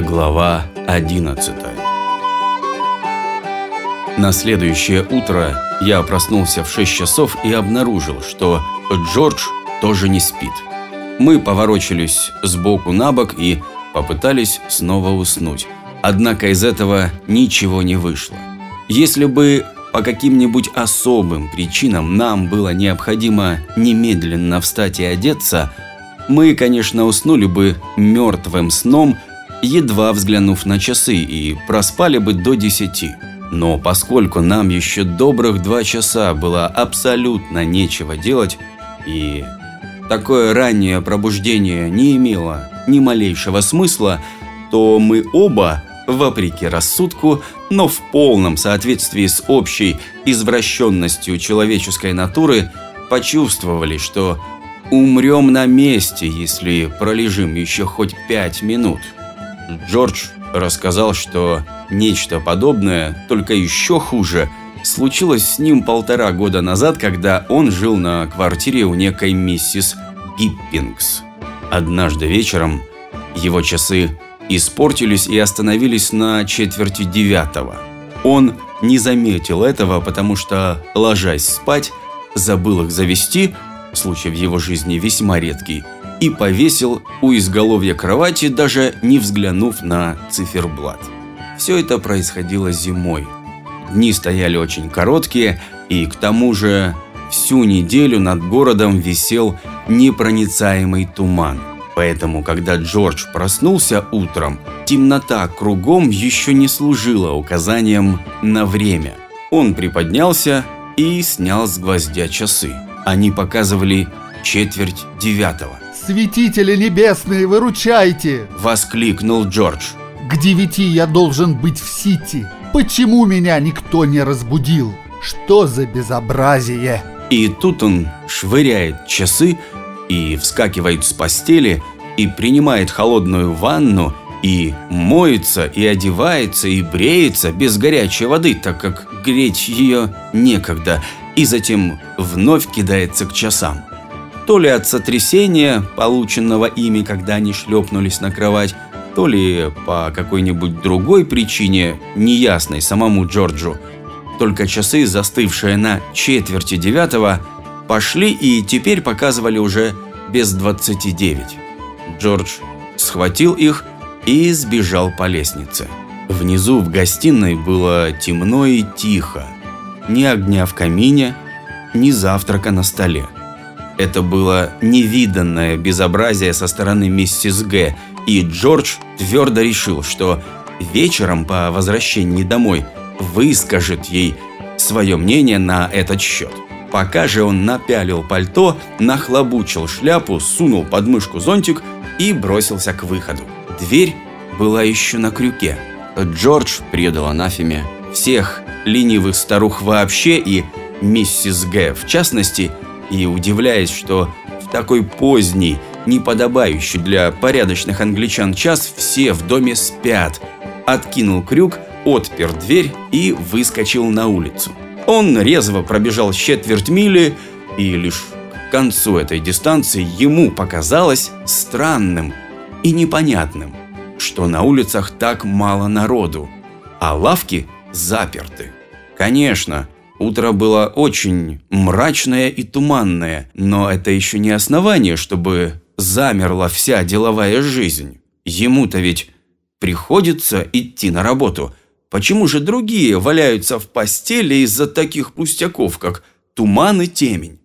Глава 11 На следующее утро я проснулся в 6 часов и обнаружил, что Джордж тоже не спит. Мы поворочились сбоку на бок и попытались снова уснуть. Однако из этого ничего не вышло. Если бы по каким-нибудь особым причинам нам было необходимо немедленно встать и одеться, мы, конечно, уснули бы мертвым сном, едва взглянув на часы, и проспали бы до десяти. Но поскольку нам еще добрых два часа было абсолютно нечего делать, и такое раннее пробуждение не имело ни малейшего смысла, то мы оба, вопреки рассудку, но в полном соответствии с общей извращенностью человеческой натуры, почувствовали, что умрем на месте, если пролежим еще хоть пять минут. Джордж рассказал, что нечто подобное, только еще хуже, случилось с ним полтора года назад, когда он жил на квартире у некой миссис Гиппингс. Однажды вечером его часы испортились и остановились на четверти девятого. Он не заметил этого, потому что, ложась спать, забыл их завести, случай в его жизни весьма редкий, и повесил у изголовья кровати, даже не взглянув на циферблат. Все это происходило зимой. Дни стояли очень короткие, и к тому же всю неделю над городом висел непроницаемый туман. Поэтому, когда Джордж проснулся утром, темнота кругом еще не служила указанием на время. Он приподнялся и снял с гвоздя часы. Они показывали четверть девятого. «Святители небесные, выручайте!» – воскликнул Джордж. «К девяти я должен быть в Сити. Почему меня никто не разбудил? Что за безобразие?» И тут он швыряет часы и вскакивает с постели, и принимает холодную ванну, и моется, и одевается, и бреется без горячей воды, так как греть ее некогда, и затем вновь кидается к часам. То ли от сотрясения, полученного ими, когда они шлепнулись на кровать, то ли по какой-нибудь другой причине, неясной самому Джорджу, только часы, застывшие на четверти девятого, пошли и теперь показывали уже без 29. Джордж схватил их и сбежал по лестнице. Внизу в гостиной было темно и тихо. Ни огня в камине, ни завтрака на столе. Это было невиданное безобразие со стороны миссис Г. И Джордж твердо решил, что вечером по возвращении домой выскажет ей свое мнение на этот счет. Пока же он напялил пальто, нахлобучил шляпу, сунул под мышку зонтик и бросился к выходу. Дверь была еще на крюке. Джордж предал анафеме всех ленивых старух вообще и миссис Г в частности, и удивляясь, что в такой поздний, неподобающий для порядочных англичан час все в доме спят, откинул крюк, отпер дверь и выскочил на улицу. Он резво пробежал четверть мили, и лишь к концу этой дистанции ему показалось странным и непонятным, что на улицах так мало народу, а лавки заперты. Конечно, утро было очень мрачное и туманное, но это еще не основание, чтобы замерла вся деловая жизнь. Ему-то ведь приходится идти на работу – Почему же другие валяются в постели из-за таких пустяков, как туман и темень?